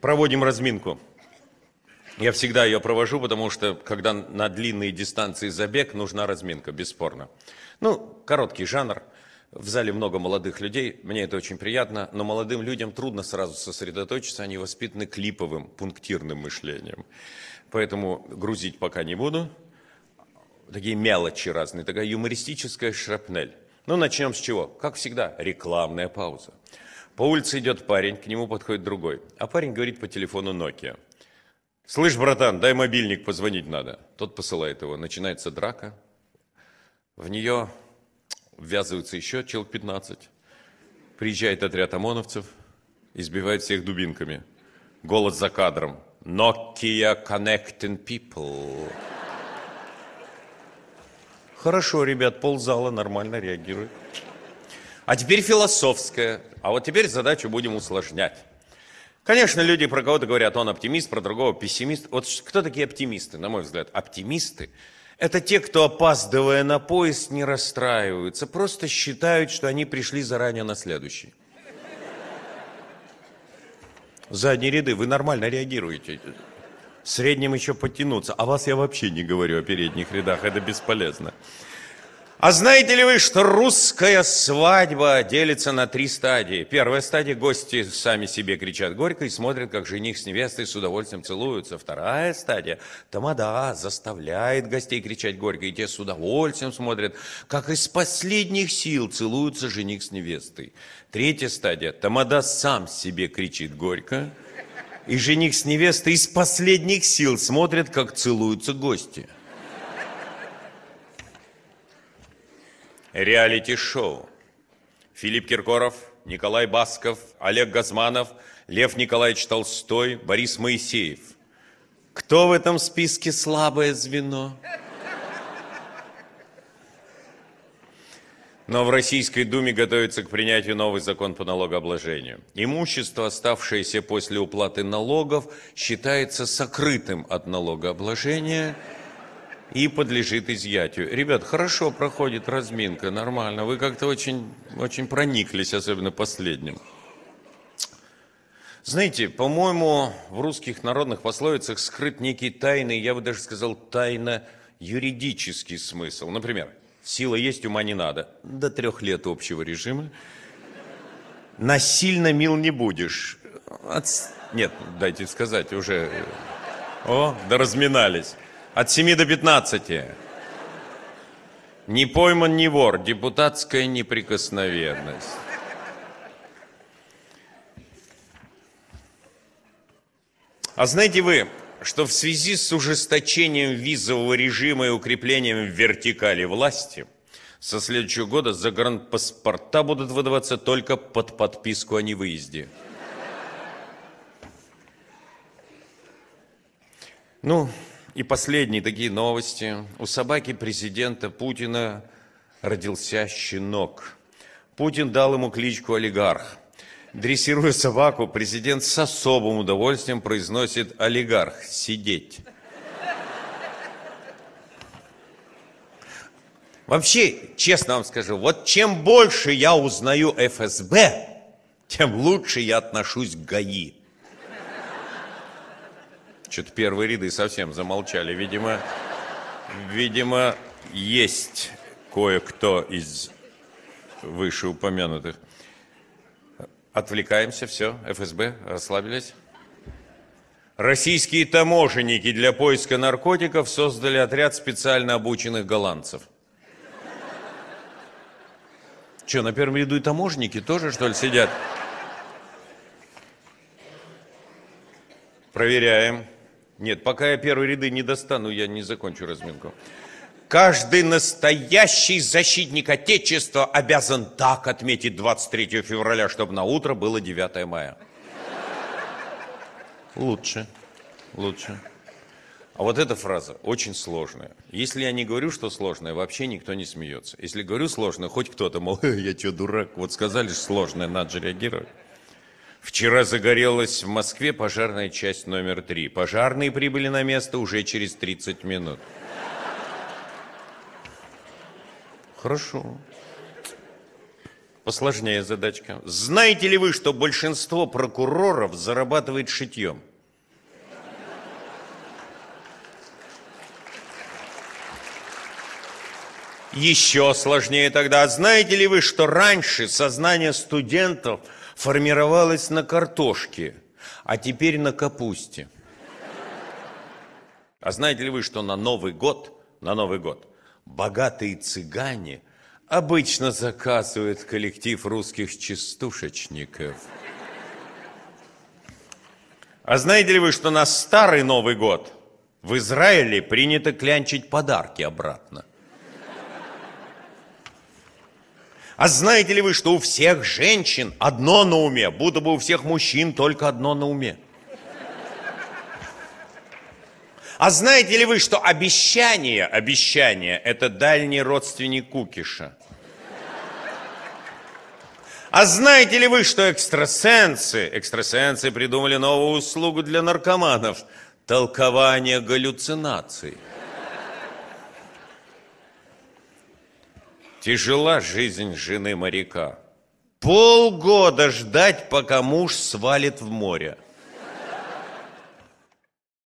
Проводим разминку. Я всегда ее провожу, потому что, когда на длинные дистанции забег, нужна разминка, бесспорно. Ну, короткий жанр. В зале много молодых людей, мне это очень приятно, но молодым людям трудно сразу сосредоточиться, они воспитаны клиповым, пунктирным мышлением. Поэтому грузить пока не буду. Такие мелочи разные, такая юмористическая шрапнель. Ну, начнем с чего? Как всегда, рекламная пауза. По улице идет парень, к нему подходит другой. А парень говорит по телефону Nokia. Слышь, братан, дай мобильник, позвонить надо. Тот посылает его. Начинается драка. В нее ввязываются еще человек 15. Приезжает отряд ОМОНовцев, избивает всех дубинками. Голос за кадром. Nokia connecting people. Хорошо, ребят, ползала нормально реагирует. А теперь философская. А вот теперь задачу будем усложнять. Конечно, люди про кого-то говорят, он оптимист, про другого пессимист. Вот кто такие оптимисты, на мой взгляд? Оптимисты – это те, кто, опаздывая на поезд, не расстраиваются, просто считают, что они пришли заранее на следующий. Задние ряды, вы нормально реагируете. Средним еще подтянуться. А вас я вообще не говорю о передних рядах, это бесполезно. А знаете ли вы, что русская свадьба делится на три стадии? Первая стадия – гости сами себе кричат горько и смотрят, как жених с невестой с удовольствием целуются. Вторая стадия – тамада заставляет гостей кричать горько, и те с удовольствием смотрят, как из последних сил целуются жених с невестой. Третья стадия – тамада сам себе кричит горько, и жених с невестой из последних сил смотрят, как целуются гости – реалити-шоу. Филипп Киркоров, Николай Басков, Олег Газманов, Лев Николаевич Толстой, Борис Моисеев. Кто в этом списке слабое звено? Но в Российской Думе готовится к принятию новый закон по налогообложению. Имущество, оставшееся после уплаты налогов, считается сокрытым от налогообложения – и подлежит изъятию. Ребят, хорошо проходит разминка, нормально. Вы как-то очень, очень прониклись, особенно последним. Знаете, по-моему, в русских народных пословицах скрыт некий тайный, я бы даже сказал, тайно-юридический смысл. Например, сила есть, ума не надо. До трех лет общего режима. Насильно мил не будешь. От... Нет, дайте сказать, уже... О, да разминались. От 7 до 15. Не пойман, не вор. Депутатская неприкосновенность. А знаете вы, что в связи с ужесточением визового режима и укреплением вертикали власти, со следующего года загранпаспорта будут выдаваться только под подписку о невыезде. Ну, и последние такие новости. У собаки президента Путина родился щенок. Путин дал ему кличку «Олигарх». Дрессируя собаку, президент с особым удовольствием произносит «Олигарх, сидеть». Вообще, честно вам скажу, вот чем больше я узнаю ФСБ, тем лучше я отношусь к ГАИ. Что-то первые ряды совсем замолчали. Видимо, видимо, есть кое-кто из вышеупомянутых. Отвлекаемся, все, ФСБ, расслабились. Российские таможенники для поиска наркотиков создали отряд специально обученных голландцев. Что, на первом ряду и таможенники тоже, что ли, сидят? Проверяем. Нет, пока я первые ряды не достану, я не закончу разминку. Каждый настоящий защитник Отечества обязан так отметить 23 февраля, чтобы на утро было 9 мая. Лучше, лучше. А вот эта фраза очень сложная. Если я не говорю, что сложная, вообще никто не смеется. Если говорю сложное, хоть кто-то, мол, я что, дурак? Вот сказали же сложное, надо же реагировать. Вчера загорелась в Москве пожарная часть номер три. Пожарные прибыли на место уже через 30 минут. Хорошо. Посложнее задачка. Знаете ли вы, что большинство прокуроров зарабатывает шитьем? Еще сложнее тогда. Знаете ли вы, что раньше сознание студентов формировалось на картошке, а теперь на капусте? А знаете ли вы, что на Новый год, на Новый год богатые цыгане обычно заказывают коллектив русских частушечников? А знаете ли вы, что на Старый Новый год в Израиле принято клянчить подарки обратно? А знаете ли вы, что у всех женщин одно на уме, будто бы у всех мужчин только одно на уме? А знаете ли вы, что обещание, обещание – это дальний родственник кукиша? А знаете ли вы, что экстрасенсы, экстрасенсы придумали новую услугу для наркоманов – толкование галлюцинаций? Тяжела жизнь жены моряка. Полгода ждать, пока муж свалит в море.